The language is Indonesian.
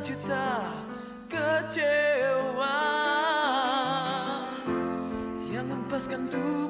sejuta kecewa Yang empaskan remuka